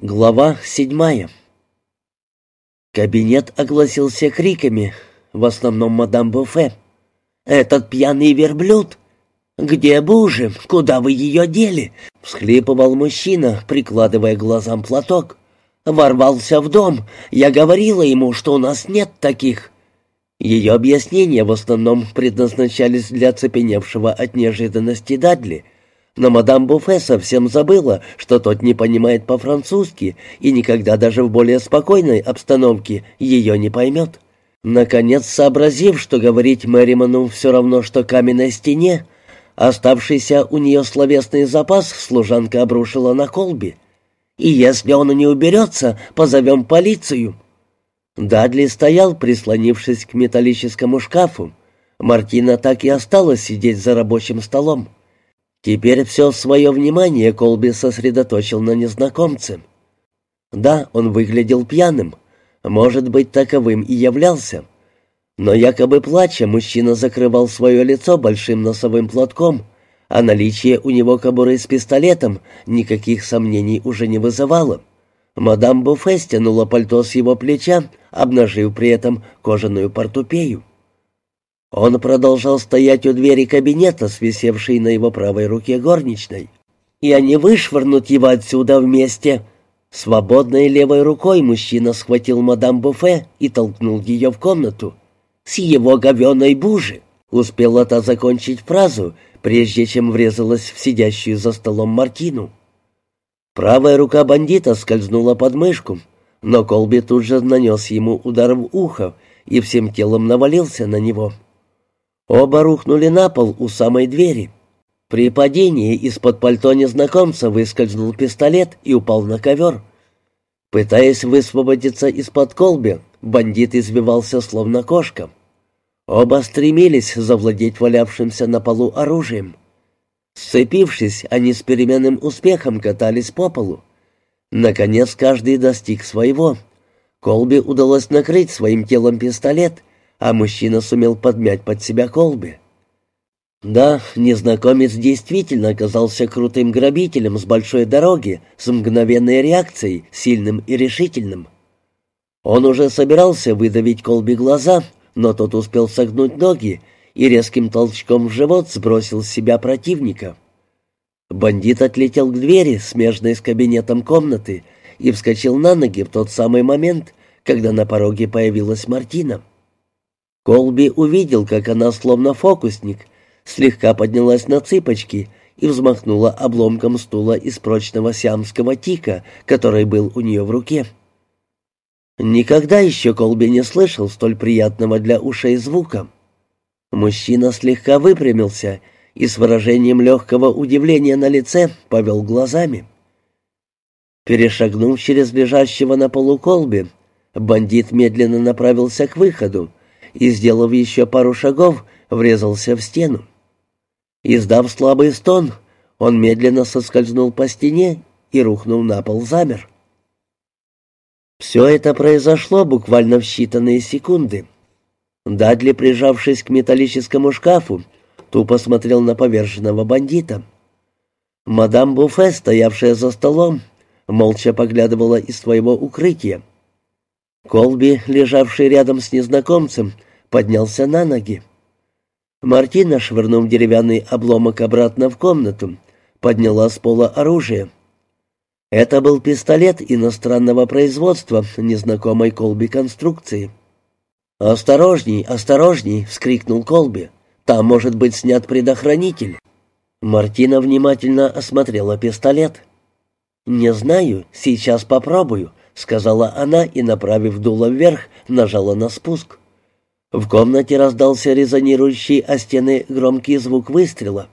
Глава седьмая Кабинет огласился криками, в основном мадам Буфе. «Этот пьяный верблюд! Где Бужи? Куда вы ее дели?» — всхлипывал мужчина, прикладывая глазам платок. «Ворвался в дом. Я говорила ему, что у нас нет таких». Ее объяснения в основном предназначались для цепеневшего от неожиданности Дадли — но мадам Буфе совсем забыла, что тот не понимает по-французски и никогда даже в более спокойной обстановке ее не поймет. Наконец, сообразив, что говорить Мэриману все равно, что каменной стене, оставшийся у нее словесный запас служанка обрушила на колби. «И если он не уберется, позовем полицию». Дадли стоял, прислонившись к металлическому шкафу. Мартина так и осталась сидеть за рабочим столом. Теперь все свое внимание Колби сосредоточил на незнакомце. Да, он выглядел пьяным, может быть, таковым и являлся. Но якобы плача, мужчина закрывал свое лицо большим носовым платком, а наличие у него кобуры с пистолетом никаких сомнений уже не вызывало. Мадам Буфе стянула пальто с его плеча, обнажив при этом кожаную портупею. Он продолжал стоять у двери кабинета, свисевшей на его правой руке горничной. «И они вышвырнут его отсюда вместе!» Свободной левой рукой мужчина схватил мадам Буфе и толкнул ее в комнату. «С его говеной бужи!» Успела та закончить фразу, прежде чем врезалась в сидящую за столом Мартину. Правая рука бандита скользнула под мышку, но Колби тут же нанес ему удар в ухо и всем телом навалился на него. Оба рухнули на пол у самой двери. При падении из-под пальто незнакомца выскользнул пистолет и упал на ковер. Пытаясь высвободиться из-под колби, бандит избивался словно кошка. Оба стремились завладеть валявшимся на полу оружием. Сцепившись, они с переменным успехом катались по полу. Наконец каждый достиг своего. Колби удалось накрыть своим телом пистолет, а мужчина сумел подмять под себя колби. Да, незнакомец действительно оказался крутым грабителем с большой дороги, с мгновенной реакцией, сильным и решительным. Он уже собирался выдавить колби глаза, но тот успел согнуть ноги и резким толчком в живот сбросил с себя противника. Бандит отлетел к двери, смежной с кабинетом комнаты, и вскочил на ноги в тот самый момент, когда на пороге появилась Мартина. Колби увидел, как она, словно фокусник, слегка поднялась на цыпочки и взмахнула обломком стула из прочного сиамского тика, который был у нее в руке. Никогда еще Колби не слышал столь приятного для ушей звука. Мужчина слегка выпрямился и с выражением легкого удивления на лице повел глазами. Перешагнув через лежащего на полу Колби, бандит медленно направился к выходу, и, сделав еще пару шагов, врезался в стену. Издав слабый стон, он медленно соскользнул по стене и, рухнув на пол, замер. Все это произошло буквально в считанные секунды. Дадли, прижавшись к металлическому шкафу, тупо смотрел на поверженного бандита. Мадам Буфе, стоявшая за столом, молча поглядывала из своего укрытия. Колби, лежавший рядом с незнакомцем, поднялся на ноги. Мартина, швырнув деревянный обломок обратно в комнату, подняла с пола оружие. Это был пистолет иностранного производства незнакомой Колби конструкции. «Осторожней, осторожней!» — вскрикнул Колби. «Там может быть снят предохранитель». Мартина внимательно осмотрела пистолет. «Не знаю, сейчас попробую», — сказала она и, направив дуло вверх, нажала на спуск. В комнате раздался резонирующий о стены громкий звук выстрела.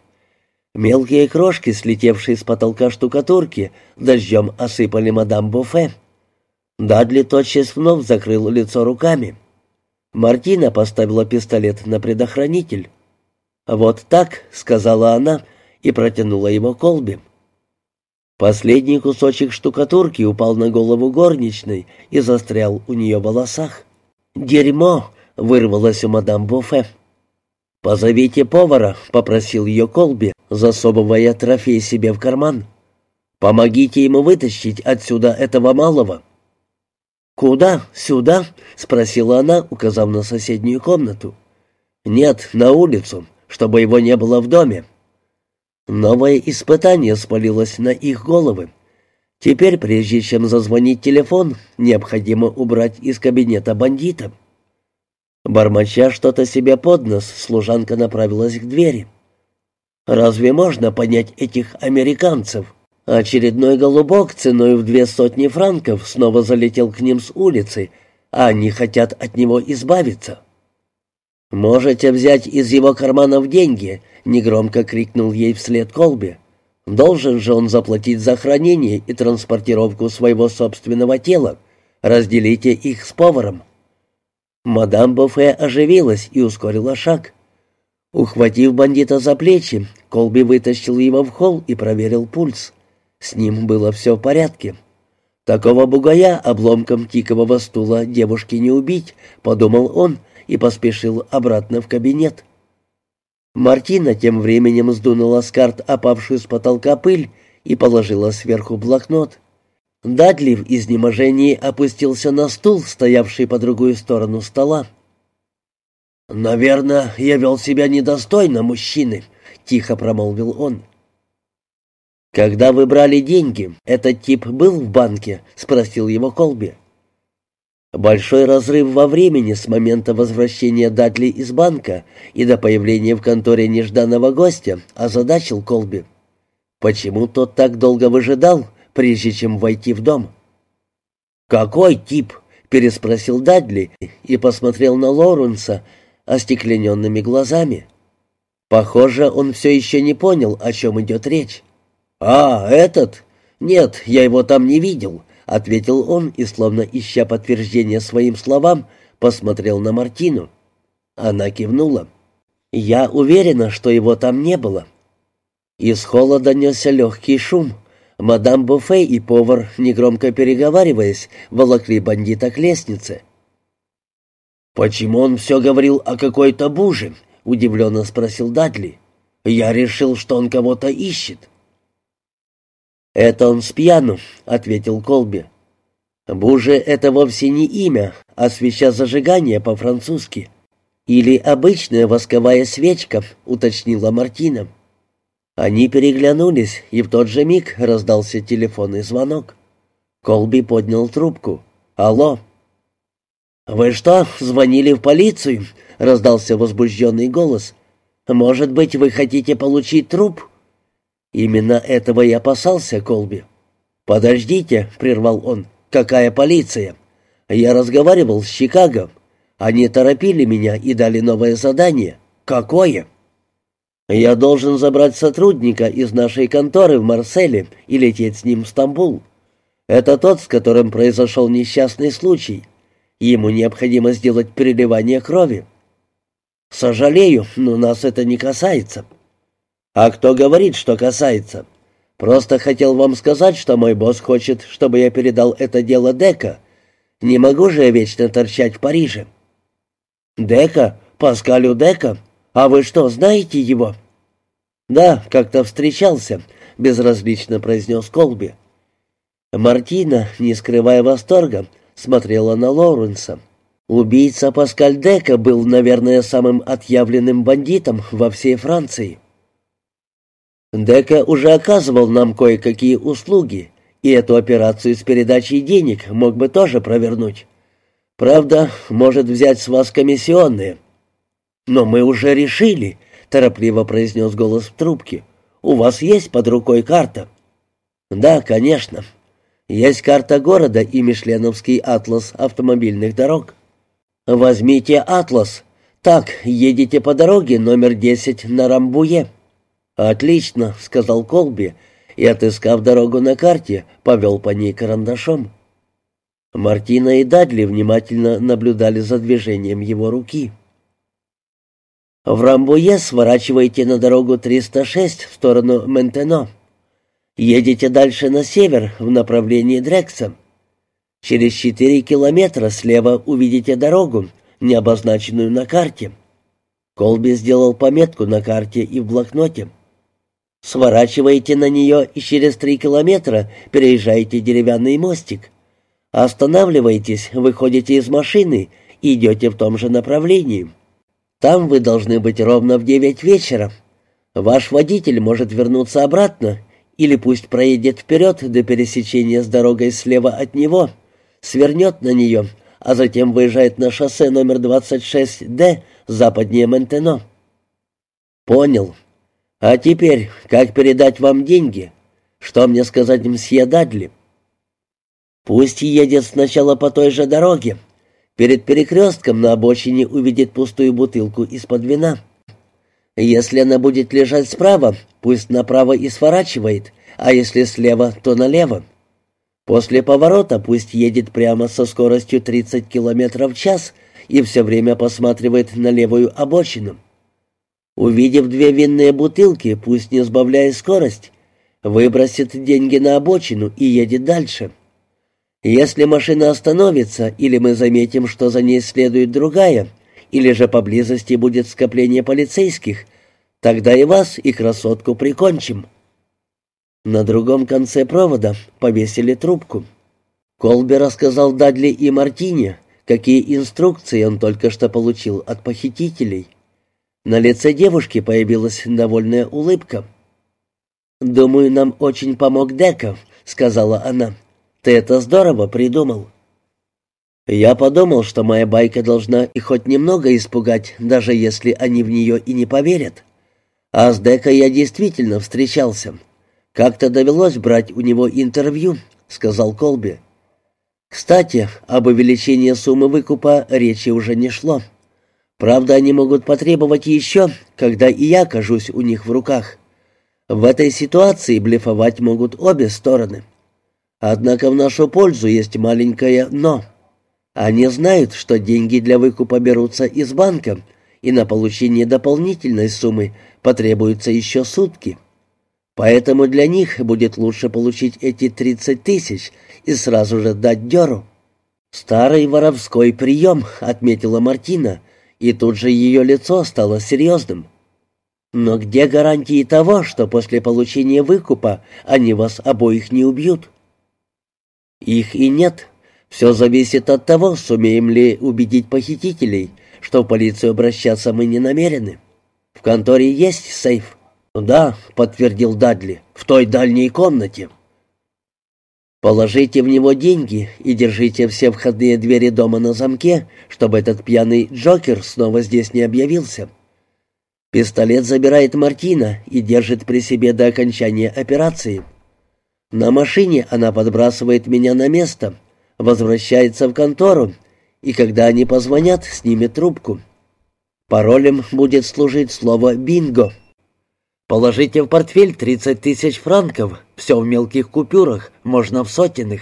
Мелкие крошки, слетевшие с потолка штукатурки, дождем осыпали мадам Буфе. Дадли тотчас вновь закрыл лицо руками. Мартина поставила пистолет на предохранитель. «Вот так», — сказала она и протянула его колбе. Последний кусочек штукатурки упал на голову горничной и застрял у нее в волосах. «Дерьмо!» — вырвалось у мадам Буфе. «Позовите повара», — попросил ее Колби, засовывая трофей себе в карман. Помогите ему вытащить отсюда этого малого». «Куда? Сюда?» — спросила она, указав на соседнюю комнату. «Нет, на улицу, чтобы его не было в доме». Новое испытание спалилось на их головы. Теперь, прежде чем зазвонить телефон, необходимо убрать из кабинета бандита. Бормоча что-то себе под нос, служанка направилась к двери. «Разве можно понять этих американцев?» Очередной голубок ценой в две сотни франков снова залетел к ним с улицы, а они хотят от него избавиться. «Можете взять из его карманов деньги», — негромко крикнул ей вслед Колби. «Должен же он заплатить за хранение и транспортировку своего собственного тела. Разделите их с поваром». Мадам Бофе оживилась и ускорила шаг. Ухватив бандита за плечи, Колби вытащил его в холл и проверил пульс. С ним было все в порядке. Такого бугая обломком тикового стула девушки не убить, подумал он и поспешил обратно в кабинет. Мартина тем временем сдунула с карт опавшую с потолка пыль и положила сверху блокнот. Дадли в изнеможении опустился на стул, стоявший по другую сторону стола. «Наверное, я вел себя недостойно мужчины», — тихо промолвил он. «Когда вы брали деньги, этот тип был в банке?» — спросил его Колби. Большой разрыв во времени с момента возвращения Датли из банка и до появления в конторе нежданного гостя озадачил Колби. Почему тот так долго выжидал, прежде чем войти в дом? «Какой тип?» — переспросил Дадли и посмотрел на Лоуренса остеклененными глазами. Похоже, он все еще не понял, о чем идет речь. «А, этот? Нет, я его там не видел», — ответил он и, словно ища подтверждения своим словам, посмотрел на Мартину. Она кивнула. «Я уверена, что его там не было». Из холла донесся легкий шум. Мадам Буфе и повар, негромко переговариваясь, волокли бандита к лестнице. «Почему он все говорил о какой-то буже?» — удивленно спросил Дадли. «Я решил, что он кого-то ищет». «Это он с пьяну», — ответил Колби. «Буже — это вовсе не имя, а свеча зажигания по-французски». «Или обычная восковая свечка», — уточнила Мартина. Они переглянулись, и в тот же миг раздался телефонный звонок. Колби поднял трубку. «Алло!» «Вы что, звонили в полицию?» — раздался возбужденный голос. «Может быть, вы хотите получить труп?» Именно этого и опасался Колби. «Подождите», — прервал он, — «какая полиция?» «Я разговаривал с Чикаго. Они торопили меня и дали новое задание». «Какое?» «Я должен забрать сотрудника из нашей конторы в Марселе и лететь с ним в Стамбул. Это тот, с которым произошел несчастный случай. Ему необходимо сделать переливание крови». «Сожалею, но нас это не касается». «А кто говорит, что касается? Просто хотел вам сказать, что мой босс хочет, чтобы я передал это дело Дека. Не могу же я вечно торчать в Париже». «Дека? Паскалю Дека? А вы что, знаете его?» «Да, как-то встречался», — безразлично произнес Колби. Мартина, не скрывая восторга, смотрела на Лоуренса. Убийца Паскаль Дека был, наверное, самым отъявленным бандитом во всей Франции. Дека уже оказывал нам кое-какие услуги, и эту операцию с передачей денег мог бы тоже провернуть. Правда, может взять с вас комиссионные. Но мы уже решили, торопливо произнес голос в трубке. У вас есть под рукой карта? Да, конечно. Есть карта города и Мишленовский атлас автомобильных дорог. Возьмите атлас. Так, едете по дороге номер 10 на Рамбуе. «Отлично», — сказал Колби, и, отыскав дорогу на карте, повел по ней карандашом. Мартина и Дадли внимательно наблюдали за движением его руки. «В Рамбуе сворачиваете на дорогу 306 в сторону Ментено. Едете дальше на север в направлении Дрекса. Через четыре километра слева увидите дорогу, не обозначенную на карте». Колби сделал пометку на карте и в блокноте. Сворачиваете на нее и через три километра переезжаете деревянный мостик. Останавливаетесь, выходите из машины и идете в том же направлении. Там вы должны быть ровно в девять вечера. Ваш водитель может вернуться обратно или пусть проедет вперед до пересечения с дорогой слева от него, свернет на нее, а затем выезжает на шоссе номер 26Д западнее Ментено. «Понял. А теперь, как передать вам деньги? Что мне сказать мсье Дадли?» «Пусть едет сначала по той же дороге. Перед перекрестком на обочине увидит пустую бутылку из-под вина». Если она будет лежать справа, пусть направо и сворачивает, а если слева, то налево. После поворота пусть едет прямо со скоростью 30 км в час и все время посматривает на левую обочину. Увидев две винные бутылки, пусть не сбавляя скорость, выбросит деньги на обочину и едет дальше. Если машина остановится или мы заметим, что за ней следует другая – или же поблизости будет скопление полицейских, тогда и вас, и красотку прикончим». На другом конце провода повесили трубку. Колби рассказал Дадли и Мартине, какие инструкции он только что получил от похитителей. На лице девушки появилась довольная улыбка. «Думаю, нам очень помог Дека», — сказала она. «Ты это здорово придумал». Я подумал, что моя байка должна и хоть немного испугать, даже если они в нее и не поверят. А с Дека я действительно встречался. Как-то довелось брать у него интервью, сказал Колби. Кстати, об увеличении суммы выкупа речи уже не шло. Правда, они могут потребовать еще, когда и я окажусь у них в руках. В этой ситуации блефовать могут обе стороны. Однако в нашу пользу есть маленькое «но». Они знают, что деньги для выкупа берутся из банка, и на получение дополнительной суммы потребуются еще сутки. Поэтому для них будет лучше получить эти 30 тысяч и сразу же дать дёру. «Старый воровской прием», — отметила Мартина, и тут же ее лицо стало серьезным. «Но где гарантии того, что после получения выкупа они вас обоих не убьют?» «Их и нет», все зависит от того, сумеем ли убедить похитителей, что в полицию обращаться мы не намерены. В конторе есть сейф?» «Да», — подтвердил Дадли, — «в той дальней комнате». «Положите в него деньги и держите все входные двери дома на замке, чтобы этот пьяный Джокер снова здесь не объявился». Пистолет забирает Мартина и держит при себе до окончания операции. На машине она подбрасывает меня на место, возвращается в контору, и когда они позвонят, снимет трубку. Паролем будет служить слово «бинго». Положите в портфель 30 тысяч франков, все в мелких купюрах, можно в сотенных.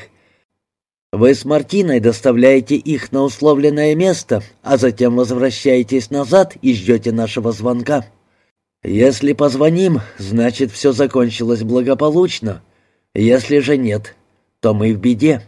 Вы с Мартиной доставляете их на условленное место, а затем возвращаетесь назад и ждете нашего звонка. Если позвоним, значит, все закончилось благополучно. Если же нет, то мы в беде.